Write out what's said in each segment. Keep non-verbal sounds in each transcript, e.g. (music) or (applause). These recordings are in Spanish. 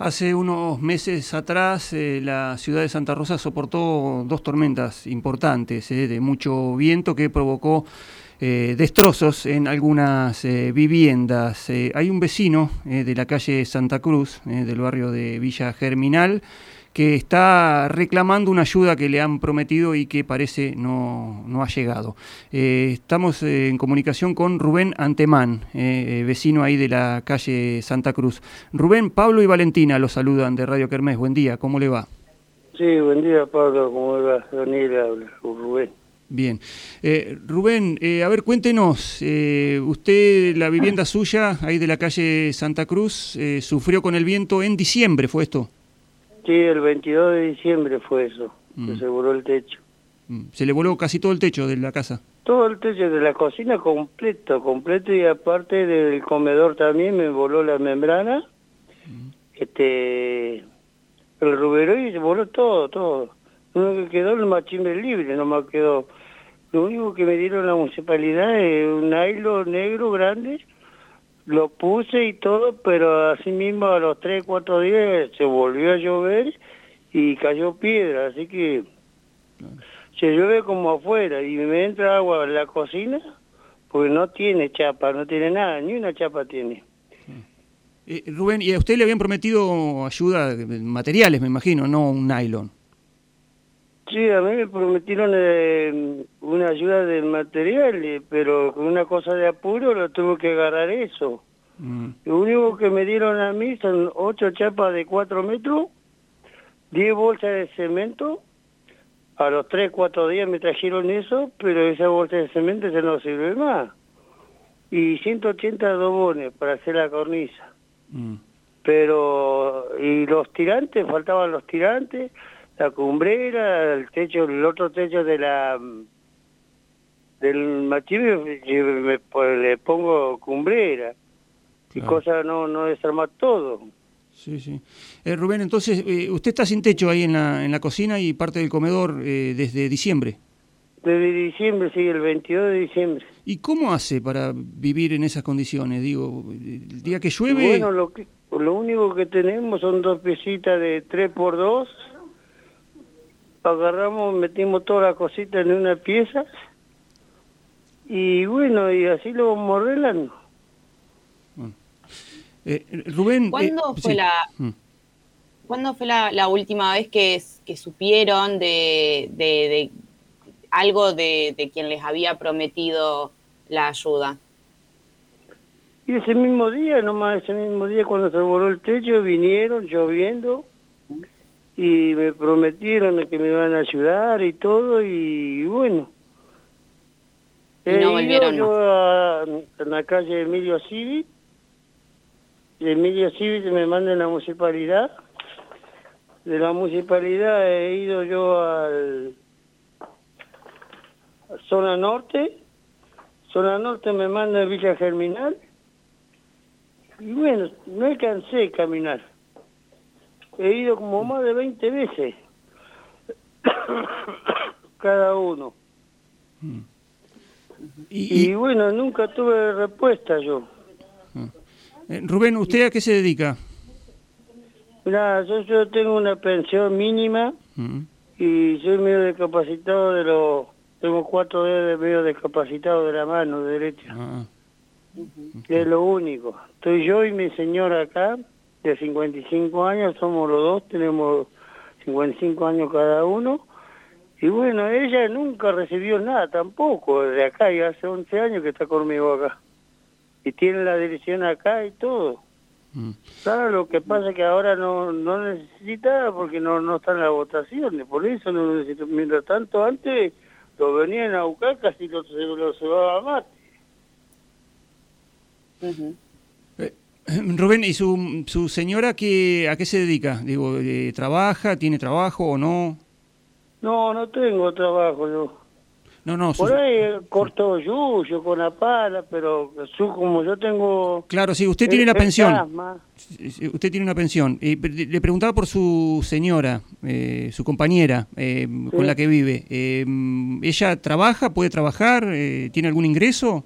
Hace unos meses atrás eh, la ciudad de Santa Rosa soportó dos tormentas importantes eh, de mucho viento que provocó eh, destrozos en algunas viviendas. hay un vecino de la calle Santa Cruz, del barrio de Villa Germinal, que está reclamando una ayuda que le han prometido y que parece no, no ha llegado. Eh, estamos en comunicación con Rubén Antemán, eh, vecino ahí de la calle Santa Cruz. Rubén, Pablo y Valentina los saludan de Radio Kermés. Buen día, ¿cómo le va? Sí, buen día Pablo, ¿cómo le va? Daniel habla, Rubén. Bien. Eh, Rubén, a ver, cuéntenos, usted, la vivienda suya, ahí de la calle Santa Cruz, sufrió con el viento en diciembre, ¿fue esto? Sí, el 22 de diciembre fue eso, mm. se voló el techo. Mm. ¿Se le voló casi todo el techo de la casa? Todo el techo de la cocina completo, completo y aparte del comedor también me voló la membrana. Mm. Este, el rubero y se voló todo, todo. Lo único que quedó el machimbre libre, no me quedó. Lo único que me dieron la municipalidad es un hilo negro grande lo puse y todo, pero así mismo a los 3, 4 días se volvió a llover y cayó piedra, así que se llueve como afuera y me entra agua en la cocina, porque no tiene chapa, no tiene nada, ni una chapa tiene. Eh, Rubén, ¿y a usted le habían prometido ayuda, materiales, me imagino, no un nylon? Sí, a mí me prometieron eh, una ayuda de material, pero con una cosa de apuro lo tuve que agarrar eso. Mm. Lo único que me dieron a mí son ocho chapas de cuatro metros, diez bolsas de cemento. A los tres, cuatro días me trajeron eso, pero esa bolsa de cemento ya no sirve más. Y 180 dobones para hacer la cornisa. Mm. Pero, y los tirantes, faltaban los tirantes la cumbrera, el techo, el otro techo de la del machillo pues, le pongo cumbrera y cosa no no desarmar todo. Sí, sí. Eh, Rubén, entonces, eh, usted está sin techo ahí en la, en la cocina y parte del comedor eh, desde diciembre. Desde diciembre, sí, el 22 de diciembre. ¿Y cómo hace para vivir en esas condiciones? Digo, el día que llueve... Bueno, lo, que, lo único que tenemos son dos piecitas de 3 por 2 agarramos, metimos toda la cosita en una pieza y bueno, y así lo vamos arreglando. Eh, Rubén... Eh, ¿Cuándo fue la... Mm. ¿Cuándo fue la, última vez que, que supieron de, de, algo de, de, quien les había prometido la ayuda? Y ese mismo día, nomás ese mismo día cuando se voló el techo, vinieron lloviendo, y me prometieron que me iban a ayudar y todo y, bueno. Y no volvieron yo a, la calle Emilio Civi, de Emilio Civi me manda en la municipalidad. De la municipalidad he ido yo al a zona norte, zona norte me manda a Villa Germinal y bueno, no alcancé a caminar he ido como más de 20 veces, (coughs) cada uno. ¿Y, bueno, nunca tuve respuesta yo. Ah. Eh, Rubén, ¿usted a qué se dedica? Mira, yo, yo tengo una pensión mínima mm. y soy medio discapacitado de los... Tengo cuatro dedos medio discapacitado de la mano derecha. Ah. Es lo único. Estoy yo y mi señora acá de 55 años, somos los dos, tenemos 55 años cada uno. Y bueno, ella nunca recibió nada tampoco, de acá, y hace 11 años que está conmigo acá. Y tiene la dirección acá y todo. Mm. Claro, lo que pasa es que ahora no, no necesita porque no, no están las votaciones, por eso no necesito. Mientras tanto, antes lo venían a buscar, casi lo, lo llevaba a mate. (clears throat) Rubén, ¿y su, su señora qué, a qué se dedica? Digo, eh, ¿trabaja? ¿Tiene trabajo o no? No, no tengo trabajo yo. No, no. Por ahí corto yuyo con la pala, pero su, como yo tengo... Claro, sí, usted tiene una pensión. Usted tiene una pensión. le preguntaba por su señora, eh, su compañera eh, con la que vive. ¿Ella trabaja? ¿Puede trabajar? ¿Tiene algún ingreso?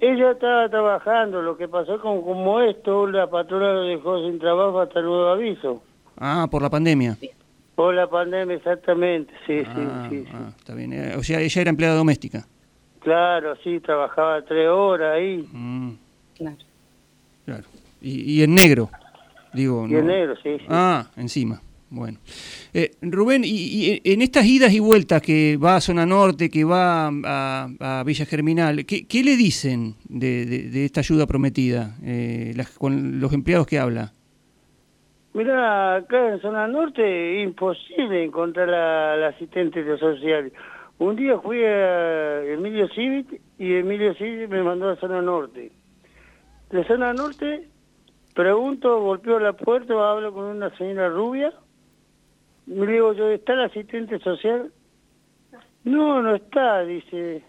Ella estaba trabajando, lo que pasó con como esto, la patrona lo dejó sin trabajo hasta nuevo aviso. Ah, por la pandemia. Por la pandemia, exactamente, sí, sí, Ah, sí. ah, está bien. Eh, O sea, ella era empleada doméstica. Claro, sí, trabajaba tres horas ahí. Mm, Claro. claro. Y, y en negro, digo. Y no. en negro, sí, sí. Ah, encima. Bueno. Eh, Rubén, y, y en estas idas y vueltas que va a Zona Norte, que va a, a Villa Germinal, ¿qué, qué le dicen de, esta ayuda prometida eh, las- con los empleados que habla? Mira, acá en zona norte imposible encontrar la asistente de social. Un día fui a Emilio Civit y Emilio Civit me mandó a zona norte. De zona norte pregunto, golpeo la puerta, hablo con una señora rubia. Me digo yo, ¿está la asistente social? No, no está, dice.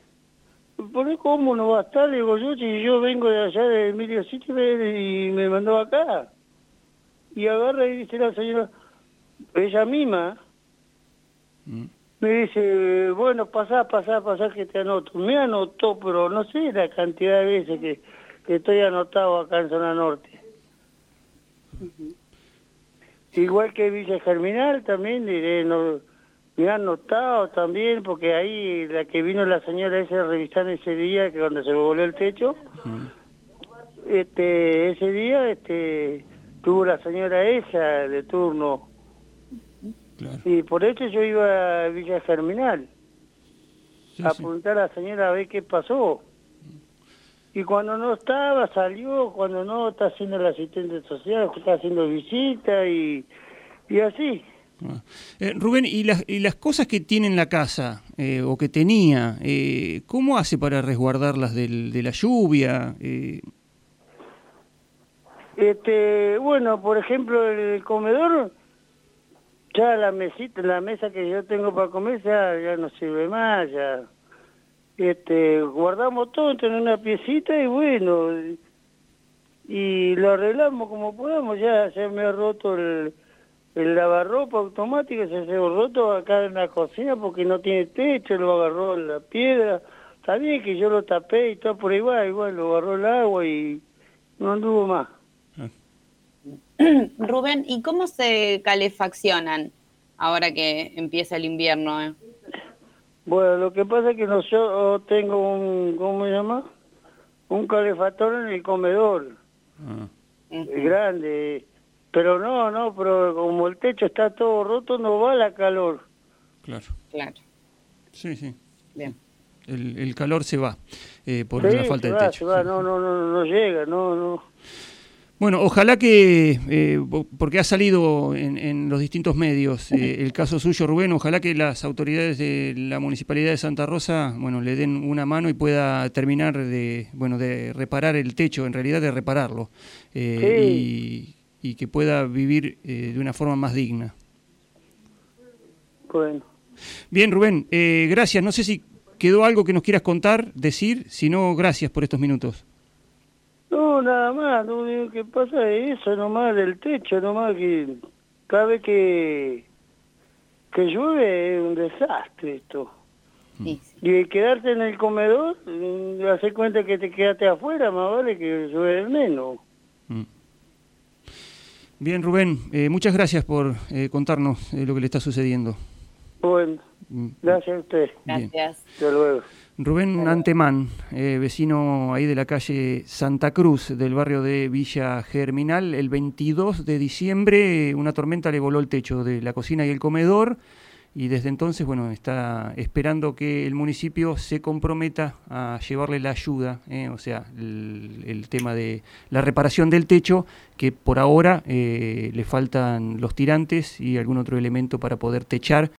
¿Por qué cómo no va a estar? Le digo yo, si yo vengo de allá de Emilio Civit y me mandó acá y agarra y dice la señora, ella misma, me dice, bueno, pasá, pasá, pasá que te anoto. Me anotó, pero no sé la cantidad de veces que, que estoy anotado acá en Zona Norte. Igual que Villa Germinal también, diré, no, me han notado también, porque ahí la que vino la señora esa a revisar ese día, que cuando se me voló el techo, Mm. este ese día este tuvo la señora esa de turno Claro. y por eso yo iba a Villa Germinal Sí, a sí. preguntar a la señora a ver qué pasó y cuando no estaba salió cuando no está haciendo el asistente social está haciendo visita y y así Ah. Eh, Rubén, ¿y las, y las cosas que tiene en la casa eh, o que tenía, eh, cómo hace para resguardarlas del- de la lluvia? Eh, Este, bueno, por ejemplo, el comedor, ya la mesita, la mesa que yo tengo para comer ya, ya no sirve más, ya. Este, guardamos todo en una piecita y bueno, y lo arreglamos como podamos, ya se me ha roto el, el lavarropa automático, se ha roto acá en la cocina porque no tiene techo, lo agarró la piedra, está bien que yo lo tapé y todo, pero igual, igual lo agarró el agua y no anduvo más. (coughs) Rubén, ¿y cómo se calefaccionan ahora que empieza el invierno? eh? Bueno, lo que pasa es que no, yo tengo un, ¿cómo se llama? Un calefactor en el comedor, ah, grande. Pero no, no, pero como el techo está todo roto, no va la calor. claro. Claro, Sí, sí. bien. El, el calor se va eh, por Sí, la falta se de va, techo. se va, sí. no, no, no, no llega, no, no. Bueno, ojalá que, eh, porque ha salido en, en los distintos medios eh, el caso suyo, Rubén, ojalá que las autoridades de la Municipalidad de Santa Rosa, bueno, le den una mano y pueda terminar de, bueno, de reparar el techo, en realidad de repararlo, eh, y, y que pueda vivir eh, de una forma más digna. Bueno. Bien, Rubén, eh, gracias. No sé si quedó algo que nos quieras contar, decir, si no, gracias por estos minutos. No, nada más, lo único que pasa es eso nomás del techo, nomás que cada vez que, que llueve es un desastre esto. Sí, sí. Y el quedarte en el comedor, mm, hace cuenta que te quedaste afuera, más vale que llueve menos. Mm. Bien, Rubén, eh, muchas gracias por eh, contarnos eh, lo que le está sucediendo. Bueno, Mm. Gracias a usted. Bien. Gracias. Hasta luego. Rubén Antemán, eh, vecino ahí de la calle Santa Cruz, del barrio de Villa Germinal, el 22 de diciembre una tormenta le voló el techo de la cocina y el comedor y desde entonces, bueno, está esperando que el municipio se comprometa a llevarle la ayuda, eh, o sea, el, el tema de la reparación del techo, que por ahora eh, le faltan los tirantes y algún otro elemento para poder techar